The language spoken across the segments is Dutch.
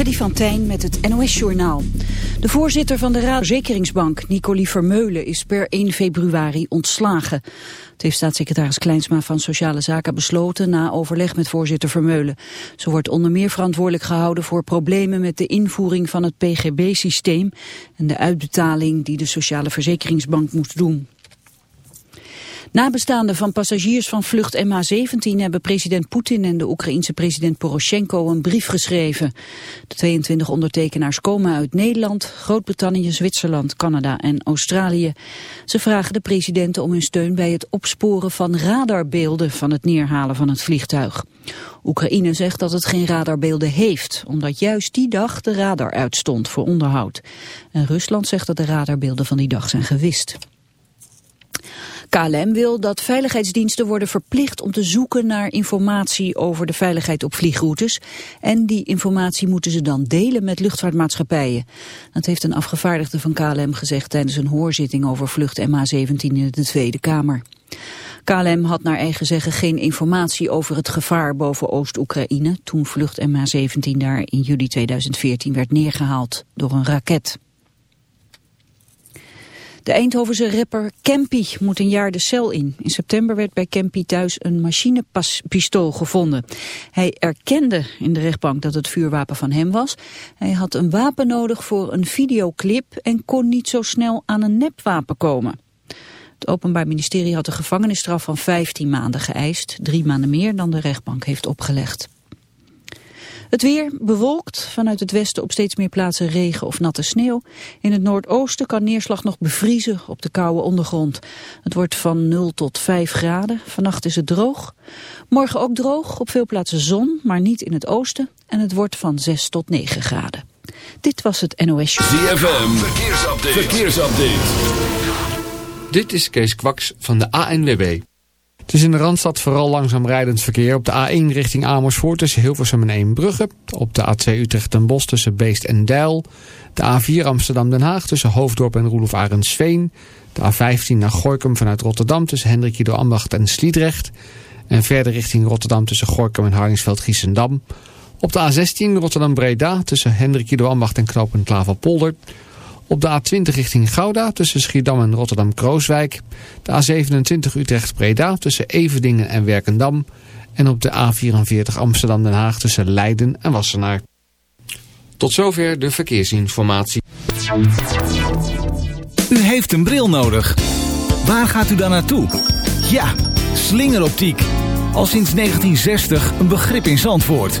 Freddy van Tijn met het NOS-journaal. De voorzitter van de Verzekeringsbank, Nicolie Vermeulen, is per 1 februari ontslagen. Het heeft staatssecretaris Kleinsma van Sociale Zaken besloten na overleg met voorzitter Vermeulen. Ze wordt onder meer verantwoordelijk gehouden voor problemen met de invoering van het PGB-systeem en de uitbetaling die de Sociale Verzekeringsbank moest doen. Nabestaanden van passagiers van vlucht MH17 hebben president Poetin en de Oekraïense president Poroshenko een brief geschreven. De 22 ondertekenaars komen uit Nederland, Groot-Brittannië, Zwitserland, Canada en Australië. Ze vragen de presidenten om hun steun bij het opsporen van radarbeelden van het neerhalen van het vliegtuig. Oekraïne zegt dat het geen radarbeelden heeft, omdat juist die dag de radar uitstond voor onderhoud. En Rusland zegt dat de radarbeelden van die dag zijn gewist. KLM wil dat veiligheidsdiensten worden verplicht om te zoeken naar informatie over de veiligheid op vliegroutes. En die informatie moeten ze dan delen met luchtvaartmaatschappijen. Dat heeft een afgevaardigde van KLM gezegd tijdens een hoorzitting over vlucht MH17 in de Tweede Kamer. KLM had naar eigen zeggen geen informatie over het gevaar boven Oost-Oekraïne toen vlucht MH17 daar in juli 2014 werd neergehaald door een raket. De Eindhovense rapper Campy moet een jaar de cel in. In september werd bij Campy thuis een machinepistool gevonden. Hij erkende in de rechtbank dat het vuurwapen van hem was. Hij had een wapen nodig voor een videoclip en kon niet zo snel aan een nepwapen komen. Het Openbaar Ministerie had een gevangenisstraf van 15 maanden geëist. Drie maanden meer dan de rechtbank heeft opgelegd. Het weer bewolkt, vanuit het westen op steeds meer plaatsen regen of natte sneeuw. In het noordoosten kan neerslag nog bevriezen op de koude ondergrond. Het wordt van 0 tot 5 graden. Vannacht is het droog. Morgen ook droog, op veel plaatsen zon, maar niet in het oosten. En het wordt van 6 tot 9 graden. Dit was het NOS Show. ZFM, verkeersupdate. verkeersupdate. Dit is Kees Kwaks van de ANWB. Het is in de Randstad vooral langzaam rijdend verkeer. Op de A1 richting Amersfoort tussen Hilversum en Eembrugge. Op de A2 Utrecht en Bos tussen Beest en Deil. De A4 Amsterdam-Den Haag tussen Hoofddorp en Roelof Arendsveen. De A15 naar Gorkum vanuit Rotterdam tussen Hendrik Ido Ambacht en Sliedrecht. En verder richting Rotterdam tussen Gorkum en Hardingsveld-Giessendam. Op de A16 Rotterdam-Breda tussen Hendrik Ido Ambacht en Knoop Klaverpolder. Op de A20 richting Gouda tussen Schiedam en Rotterdam-Krooswijk. De A27 Utrecht-Breda tussen Everdingen en Werkendam. En op de A44 Amsterdam-Den Haag tussen Leiden en Wassenaar. Tot zover de verkeersinformatie. U heeft een bril nodig. Waar gaat u dan naartoe? Ja, slingeroptiek. Al sinds 1960 een begrip in Zandvoort.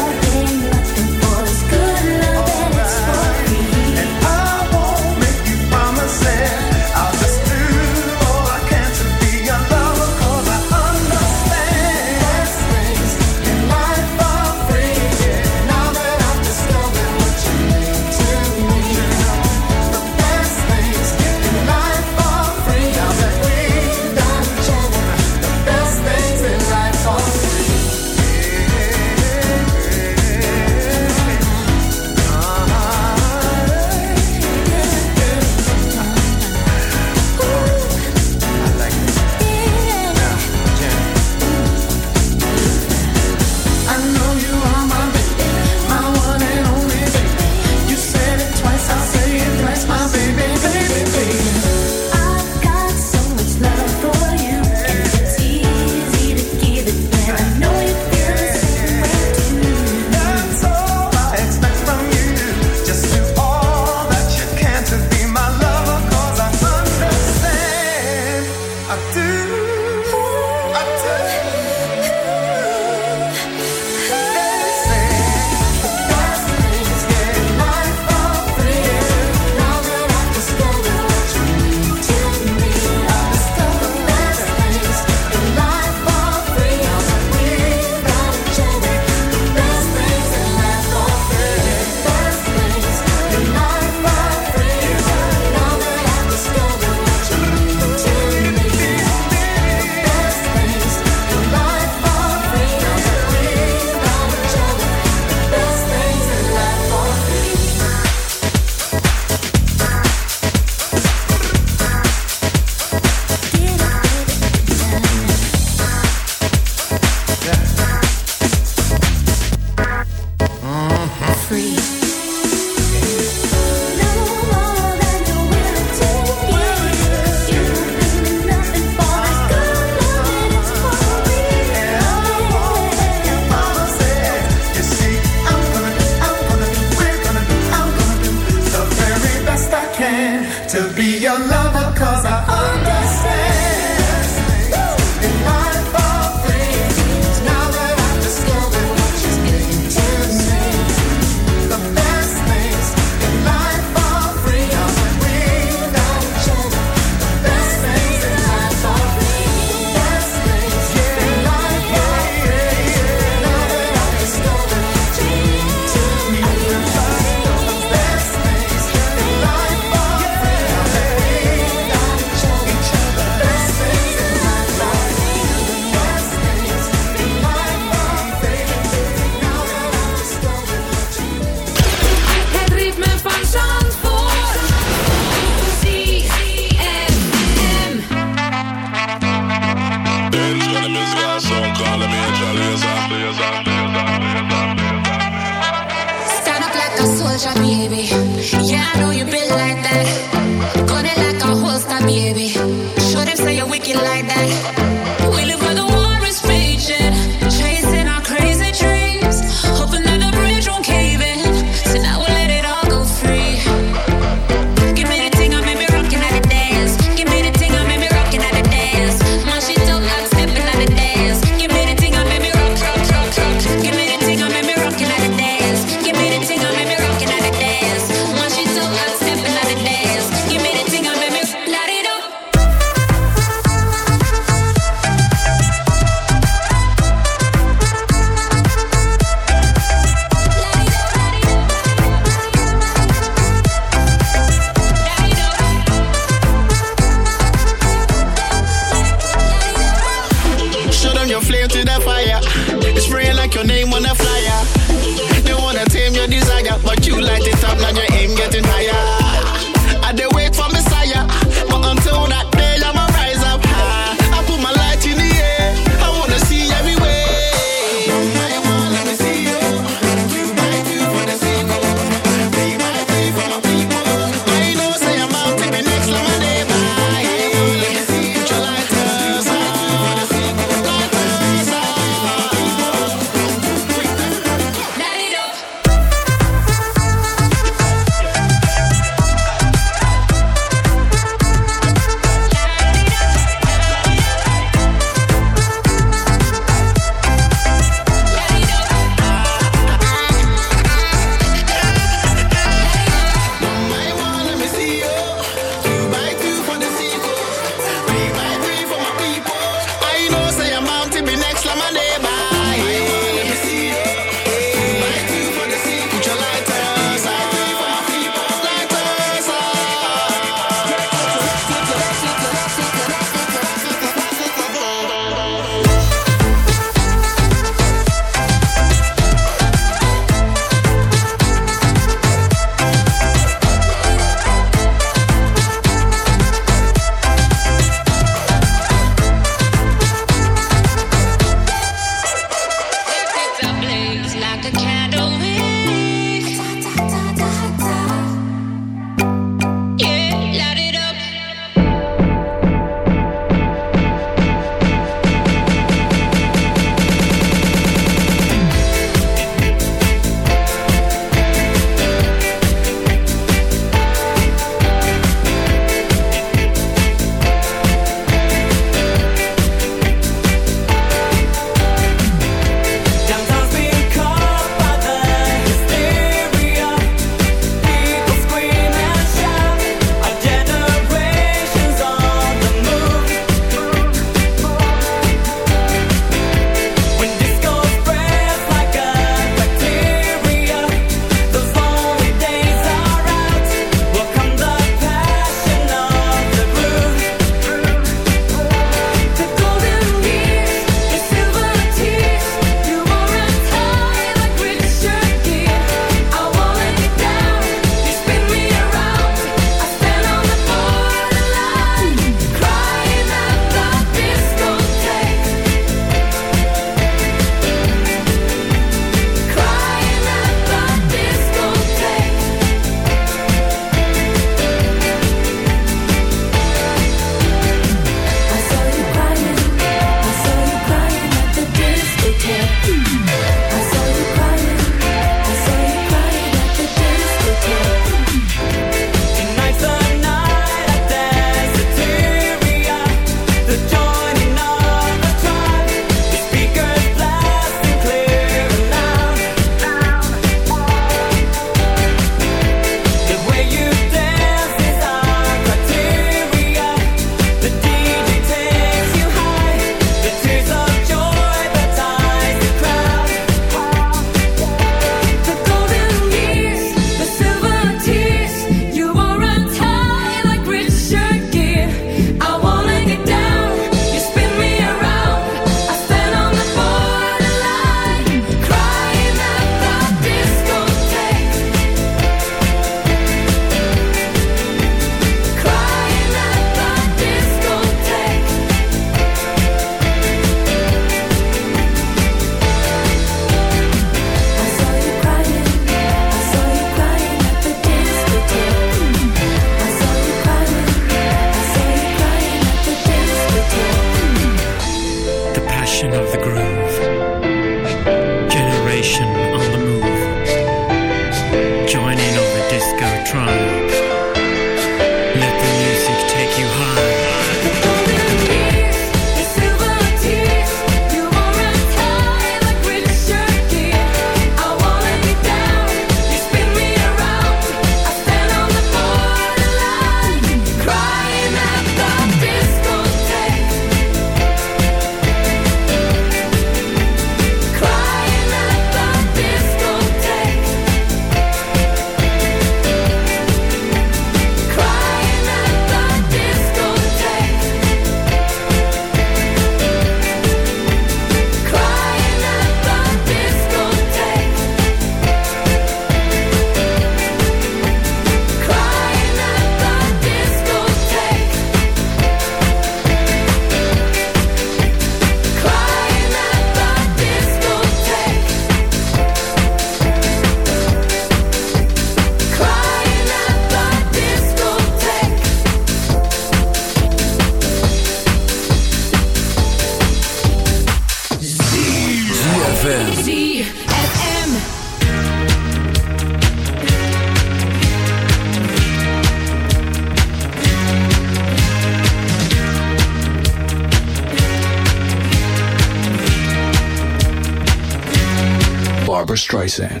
Barbara Streisand.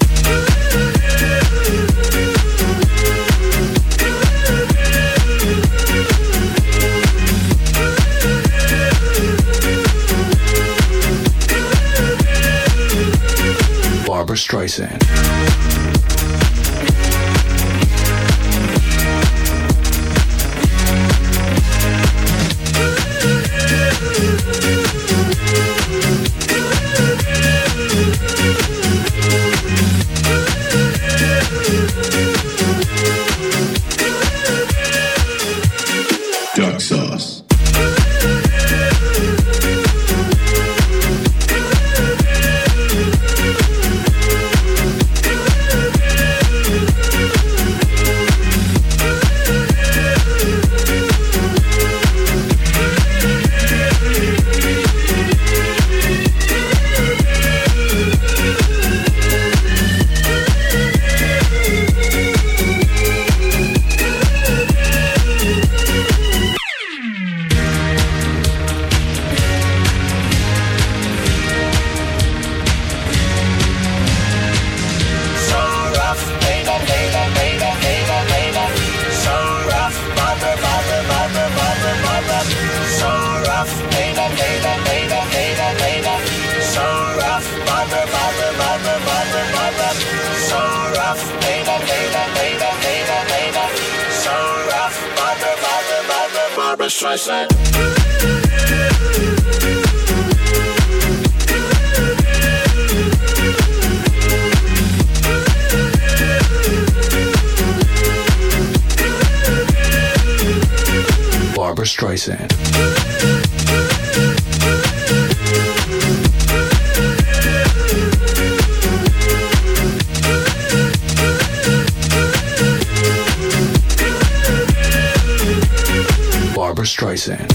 Barbara Streisand. Barbara, Barbara Streisand. Barbara Streisand. Streisand.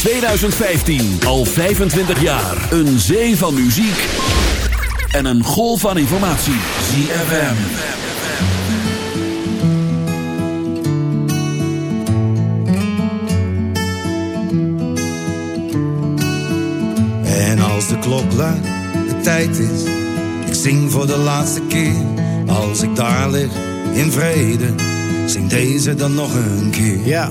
2015 al 25 jaar. Een zee van muziek en een golf van informatie. ZFM. En als de klok luidt, de tijd is. Ik zing voor de laatste keer. Als ik daar lig, in vrede. Zing deze dan nog een keer. Ja,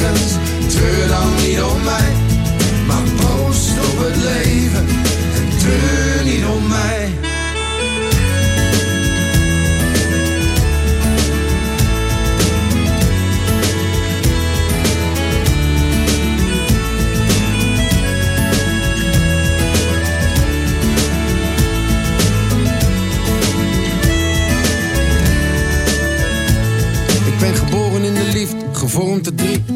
ergens, treur dan niet om mij. Maar proost op het leven en treur niet om mij. Ik ben geboren in de liefde, gevormd te drie.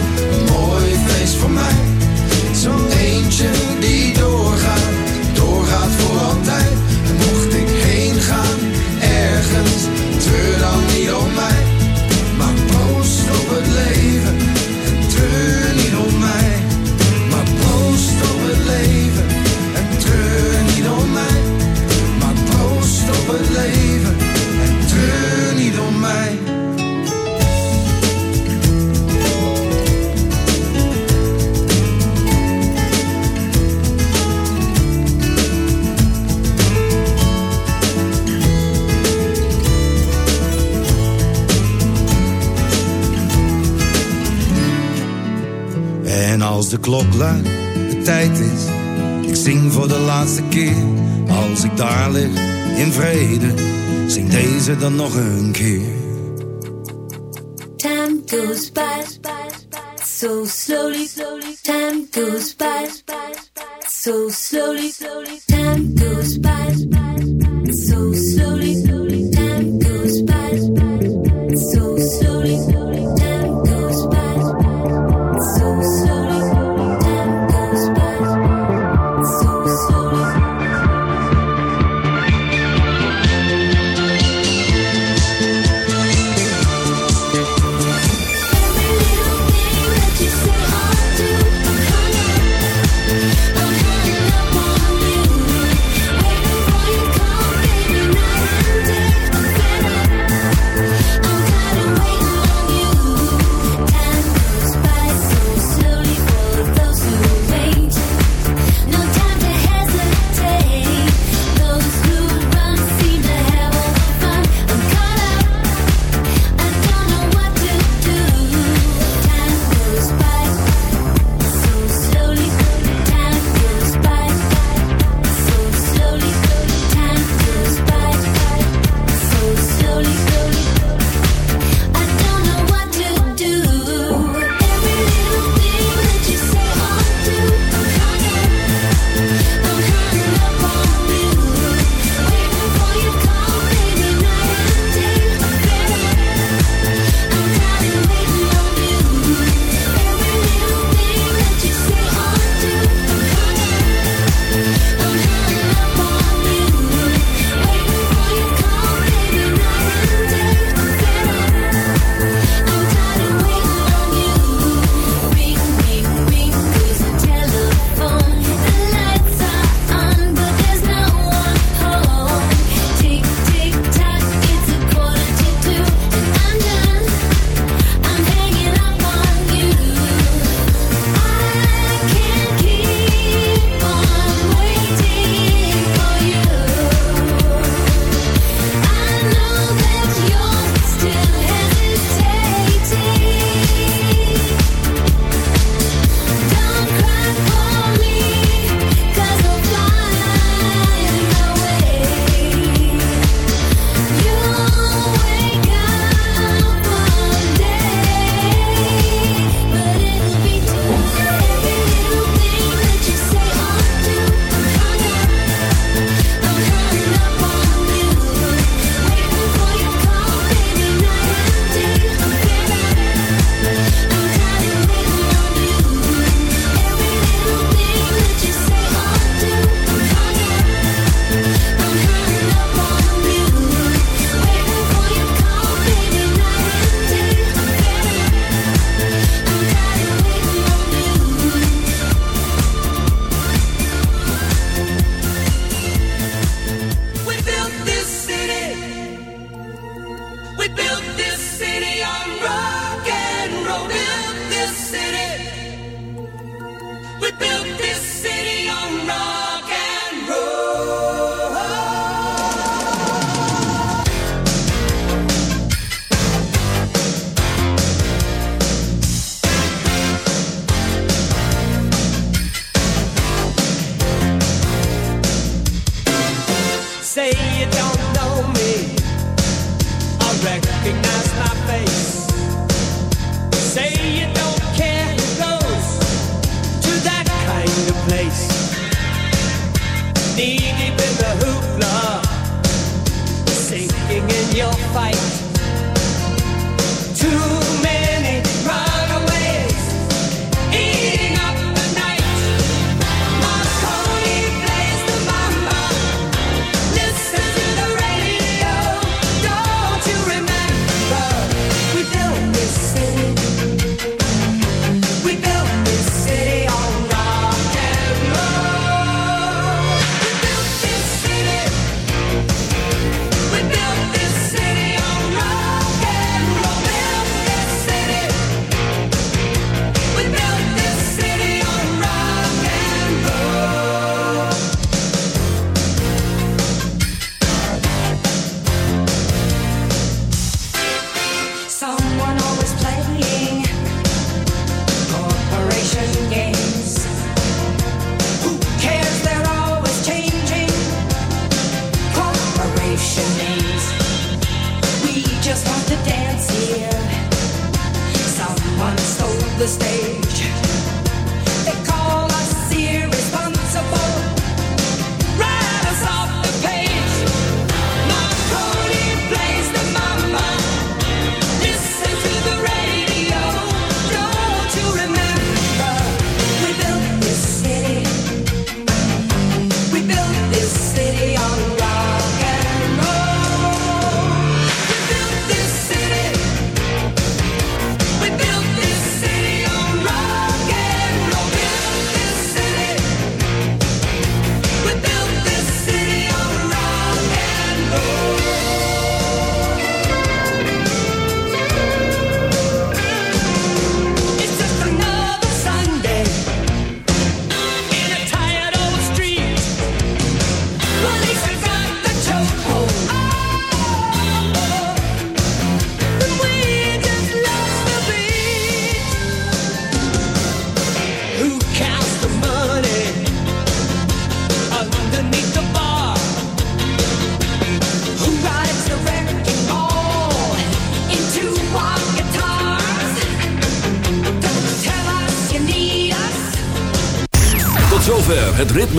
klok de tijd is. Ik zing voor de laatste keer. Als ik daar lig, in vrede. Zing deze dan nog een keer. Time goes by so slowly. Time goes